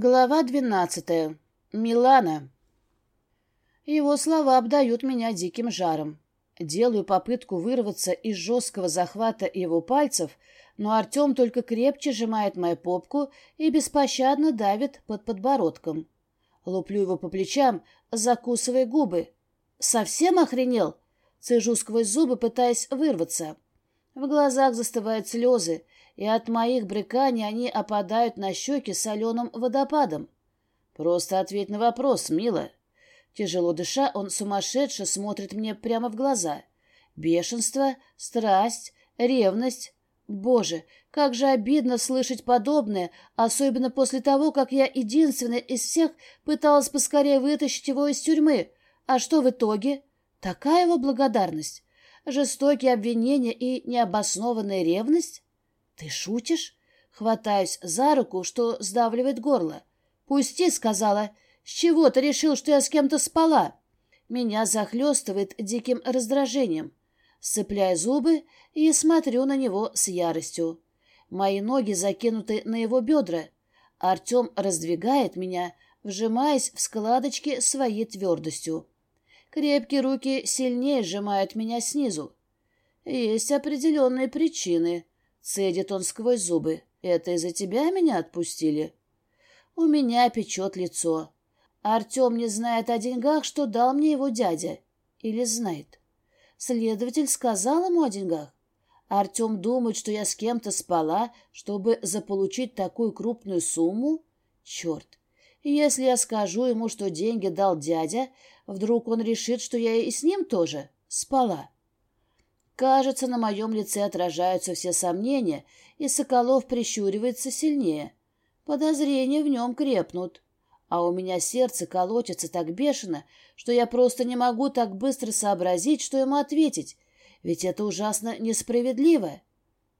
Глава двенадцатая. Милана. Его слова обдают меня диким жаром. Делаю попытку вырваться из жесткого захвата его пальцев, но Артем только крепче сжимает мою попку и беспощадно давит под подбородком. Луплю его по плечам, закусывая губы. «Совсем охренел?» Цежу сквозь зубы, пытаясь вырваться. В глазах застывают слезы, и от моих брыканий они опадают на щеки соленым водопадом. Просто ответь на вопрос, мила. Тяжело дыша, он сумасшедше смотрит мне прямо в глаза. Бешенство, страсть, ревность. Боже, как же обидно слышать подобное, особенно после того, как я единственная из всех пыталась поскорее вытащить его из тюрьмы. А что в итоге? Такая его благодарность. Жестокие обвинения и необоснованная ревность? Ты шутишь? Хватаюсь за руку, что сдавливает горло. «Пусти», — сказала. «С чего ты решил, что я с кем-то спала?» Меня захлестывает диким раздражением. Сцепляю зубы и смотрю на него с яростью. Мои ноги закинуты на его бедра. Артем раздвигает меня, вжимаясь в складочки своей твердостью. Крепкие руки сильнее сжимают меня снизу. Есть определенные причины. Цедит он сквозь зубы. Это из-за тебя меня отпустили? У меня печет лицо. Артем не знает о деньгах, что дал мне его дядя. Или знает. Следователь сказал ему о деньгах. Артем думает, что я с кем-то спала, чтобы заполучить такую крупную сумму? Черт! Если я скажу ему, что деньги дал дядя, вдруг он решит, что я и с ним тоже спала. Кажется, на моем лице отражаются все сомнения, и Соколов прищуривается сильнее. Подозрения в нем крепнут. А у меня сердце колотится так бешено, что я просто не могу так быстро сообразить, что ему ответить, ведь это ужасно несправедливо.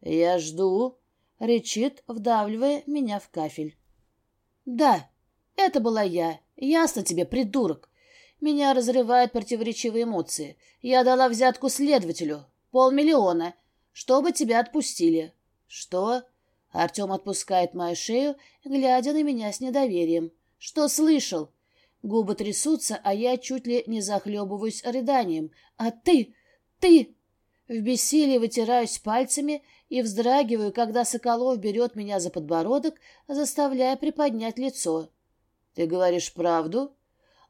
«Я жду», — речит, вдавливая меня в кафель. «Да», это была я. Ясно тебе, придурок. Меня разрывают противоречивые эмоции. Я дала взятку следователю. Полмиллиона. Чтобы тебя отпустили. Что? Артем отпускает мою шею, глядя на меня с недоверием. Что слышал? Губы трясутся, а я чуть ли не захлебываюсь рыданием. А ты? Ты? В бессилии вытираюсь пальцами и вздрагиваю, когда Соколов берет меня за подбородок, заставляя приподнять лицо. Ты говоришь правду?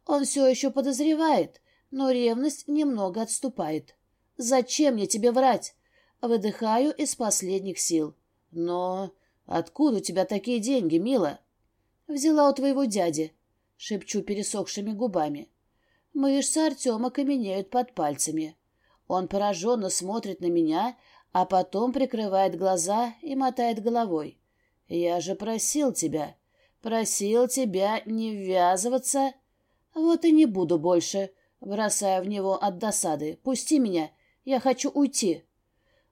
Он все еще подозревает, но ревность немного отступает. Зачем мне тебе врать? Выдыхаю из последних сил. Но откуда у тебя такие деньги, мила? Взяла у твоего дяди, шепчу пересохшими губами. Мышцы Артема каменеют под пальцами. Он пораженно смотрит на меня, а потом прикрывает глаза и мотает головой. «Я же просил тебя. Просил тебя не ввязываться. Вот и не буду больше, бросая в него от досады. Пусти меня, я хочу уйти.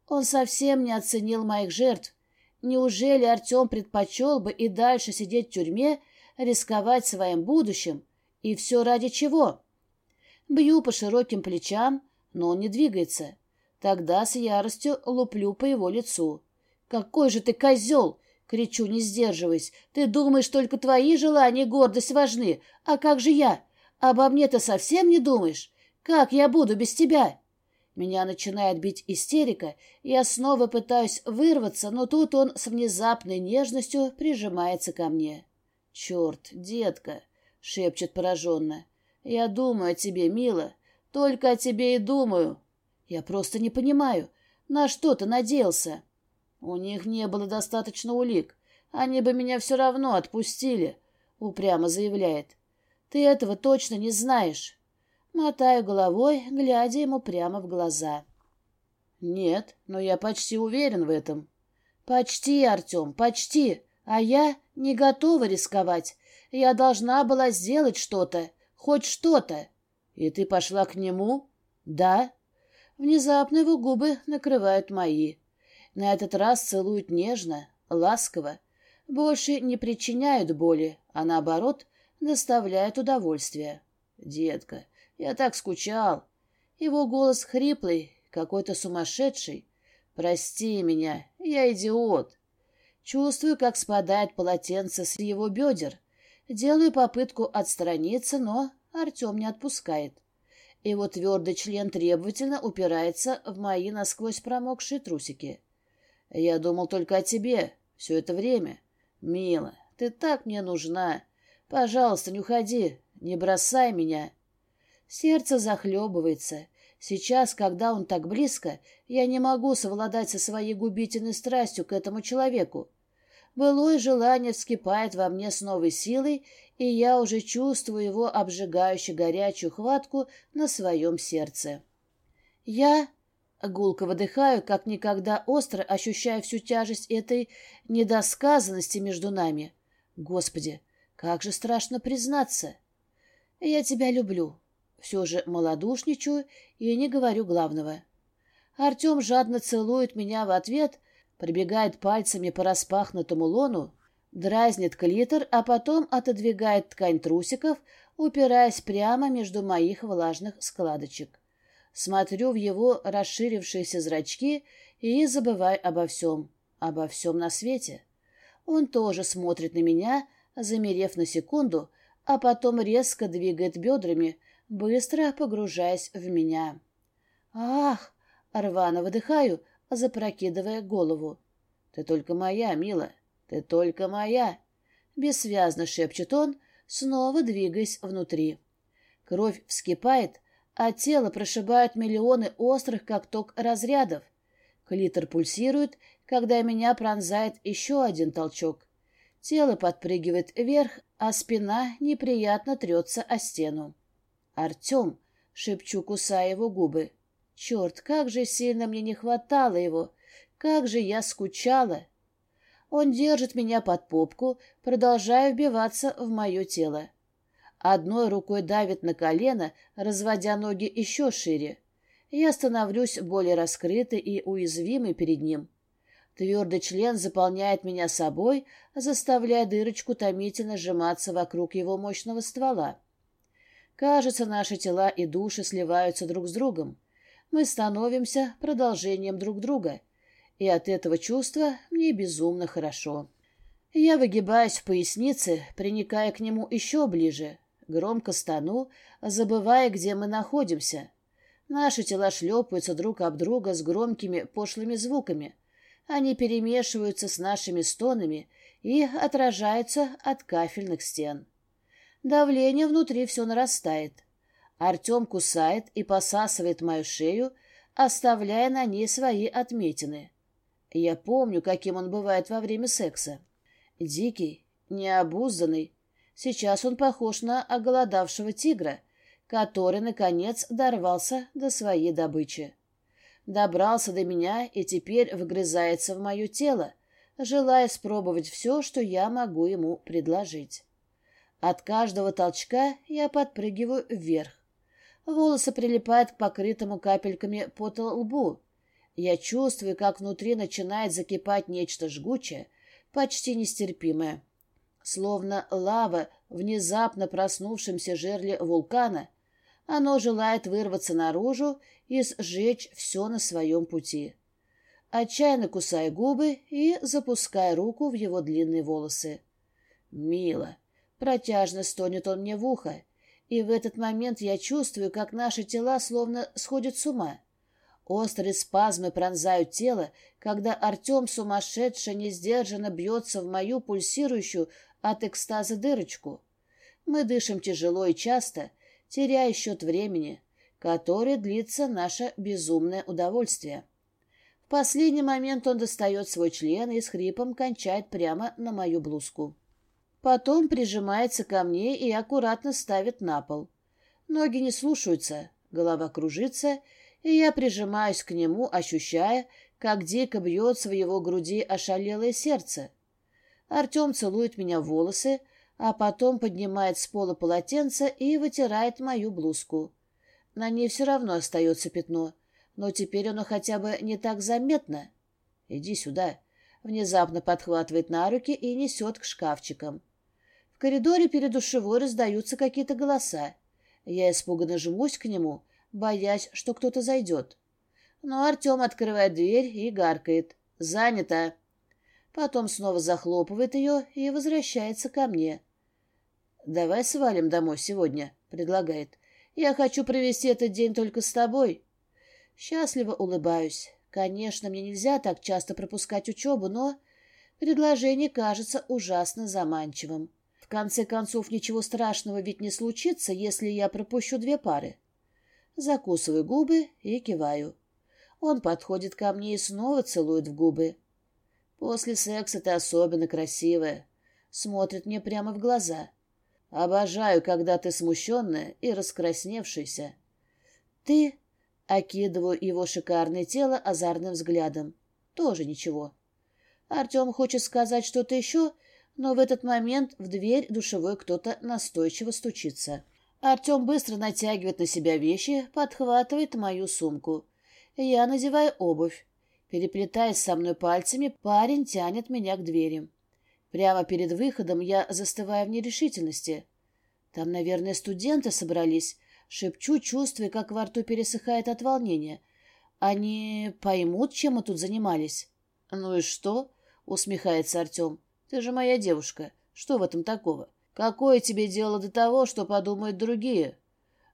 Он совсем не оценил моих жертв. Неужели Артем предпочел бы и дальше сидеть в тюрьме, рисковать своим будущим? И все ради чего? Бью по широким плечам, но он не двигается. Тогда с яростью луплю по его лицу. «Какой же ты козел! Кричу, не сдерживаясь. Ты думаешь, только твои желания и гордость важны. А как же я? Обо мне ты совсем не думаешь? Как я буду без тебя? Меня начинает бить истерика. Я снова пытаюсь вырваться, но тут он с внезапной нежностью прижимается ко мне. «Черт, детка!» — шепчет пораженно. «Я думаю о тебе, мила. Только о тебе и думаю. Я просто не понимаю, на что ты надеялся?» У них не было достаточно улик. Они бы меня все равно отпустили, — упрямо заявляет. Ты этого точно не знаешь. Мотаю головой, глядя ему прямо в глаза. Нет, но я почти уверен в этом. Почти, Артем, почти. А я не готова рисковать. Я должна была сделать что-то, хоть что-то. И ты пошла к нему? Да. Внезапно его губы накрывают мои. На этот раз целуют нежно, ласково, больше не причиняют боли, а наоборот, доставляют удовольствие. «Детка, я так скучал». Его голос хриплый, какой-то сумасшедший. «Прости меня, я идиот». Чувствую, как спадает полотенце с его бедер. Делаю попытку отстраниться, но Артем не отпускает. Его твердый член требовательно упирается в мои насквозь промокшие трусики. Я думал только о тебе все это время. Мила, ты так мне нужна. Пожалуйста, не уходи, не бросай меня. Сердце захлебывается. Сейчас, когда он так близко, я не могу совладать со своей губительной страстью к этому человеку. Былое желание вскипает во мне с новой силой, и я уже чувствую его обжигающую горячую хватку на своем сердце. Я гулко выдыхаю, как никогда остро ощущая всю тяжесть этой недосказанности между нами. Господи, как же страшно признаться. Я тебя люблю. Все же малодушничаю и не говорю главного. Артем жадно целует меня в ответ, пробегает пальцами по распахнутому лону, дразнит клитор, а потом отодвигает ткань трусиков, упираясь прямо между моих влажных складочек. Смотрю в его расширившиеся зрачки и забываю обо всем, обо всем на свете. Он тоже смотрит на меня, замерев на секунду, а потом резко двигает бедрами, быстро погружаясь в меня. «Ах!» — рвано выдыхаю, запрокидывая голову. «Ты только моя, мила, ты только моя!» Бессвязно шепчет он, снова двигаясь внутри. Кровь вскипает, а тело прошибают миллионы острых, как ток, разрядов. Клитор пульсирует, когда меня пронзает еще один толчок. Тело подпрыгивает вверх, а спина неприятно трется о стену. «Артем!» — шепчу, кусая его губы. Черт, как же сильно мне не хватало его! Как же я скучала! Он держит меня под попку, продолжая вбиваться в мое тело. Одной рукой давит на колено, разводя ноги еще шире. Я становлюсь более раскрытой и уязвимой перед ним. Твердый член заполняет меня собой, заставляя дырочку томительно сжиматься вокруг его мощного ствола. Кажется, наши тела и души сливаются друг с другом мы становимся продолжением друг друга, и от этого чувства мне безумно хорошо. Я выгибаюсь в пояснице, приникая к нему еще ближе, громко стану, забывая, где мы находимся. Наши тела шлепаются друг об друга с громкими пошлыми звуками. Они перемешиваются с нашими стонами и отражаются от кафельных стен. Давление внутри все нарастает. Артем кусает и посасывает мою шею, оставляя на ней свои отметины. Я помню, каким он бывает во время секса. Дикий, необузданный. Сейчас он похож на оголодавшего тигра, который, наконец, дорвался до своей добычи. Добрался до меня и теперь вгрызается в мое тело, желая спробовать все, что я могу ему предложить. От каждого толчка я подпрыгиваю вверх. Волосы прилипают к покрытому капельками пота лбу. Я чувствую, как внутри начинает закипать нечто жгучее, почти нестерпимое. Словно лава внезапно проснувшемся жерле вулкана, оно желает вырваться наружу и сжечь все на своем пути. Отчаянно кусая губы и запуская руку в его длинные волосы. «Мило!» — протяжно стонет он мне в ухо, и в этот момент я чувствую, как наши тела словно сходят с ума. Острые спазмы пронзают тело, когда Артем сумасшедше несдержанно бьется в мою пульсирующую от экстаза дырочку. Мы дышим тяжело и часто, теряя счет времени, который длится наше безумное удовольствие. В последний момент он достает свой член и с хрипом кончает прямо на мою блузку. Потом прижимается ко мне и аккуратно ставит на пол. Ноги не слушаются, голова кружится, и я прижимаюсь к нему, ощущая, как дико бьется в его груди ошалелое сердце. Артем целует меня в волосы, а потом поднимает с пола полотенце и вытирает мою блузку. На ней все равно остается пятно, но теперь оно хотя бы не так заметно. «Иди сюда», — внезапно подхватывает на руки и несет к шкафчикам. В коридоре перед душевой раздаются какие-то голоса. Я испуганно жмусь к нему, боясь, что кто-то зайдет. Но Артем открывает дверь и гаркает. «Занято!» Потом снова захлопывает ее и возвращается ко мне. «Давай свалим домой сегодня», — предлагает. «Я хочу провести этот день только с тобой». Счастливо улыбаюсь. Конечно, мне нельзя так часто пропускать учебу, но предложение кажется ужасно заманчивым. В конце концов, ничего страшного ведь не случится, если я пропущу две пары. Закусываю губы и киваю. Он подходит ко мне и снова целует в губы. После секса ты особенно красивая. Смотрит мне прямо в глаза. Обожаю, когда ты смущенная и раскрасневшаяся. Ты... Окидываю его шикарное тело озарным взглядом. Тоже ничего. Артем хочет сказать что-то еще, но в этот момент в дверь душевой кто-то настойчиво стучится. Артем быстро натягивает на себя вещи, подхватывает мою сумку. Я надеваю обувь. Переплетаясь со мной пальцами, парень тянет меня к двери. Прямо перед выходом я застываю в нерешительности. Там, наверное, студенты собрались. Шепчу, чувствуя, как во рту пересыхает от волнения. Они поймут, чем мы тут занимались. — Ну и что? — усмехается Артем. Ты же моя девушка. Что в этом такого? Какое тебе дело до того, что подумают другие?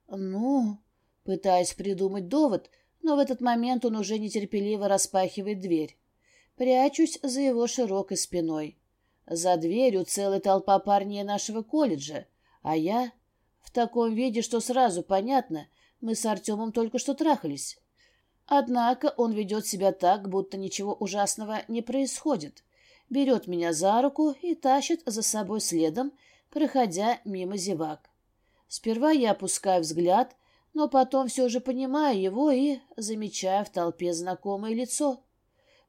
Ну, пытаясь придумать довод, но в этот момент он уже нетерпеливо распахивает дверь. Прячусь за его широкой спиной. За дверью целая толпа парней нашего колледжа, а я в таком виде, что сразу понятно, мы с Артемом только что трахались. Однако он ведет себя так, будто ничего ужасного не происходит берет меня за руку и тащит за собой следом, проходя мимо зевак. Сперва я опускаю взгляд, но потом все же понимаю его и замечаю в толпе знакомое лицо.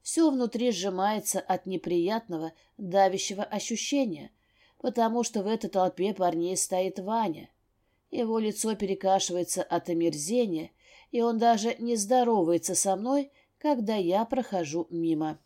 Все внутри сжимается от неприятного, давящего ощущения, потому что в этой толпе парней стоит Ваня. Его лицо перекашивается от омерзения, и он даже не здоровается со мной, когда я прохожу мимо.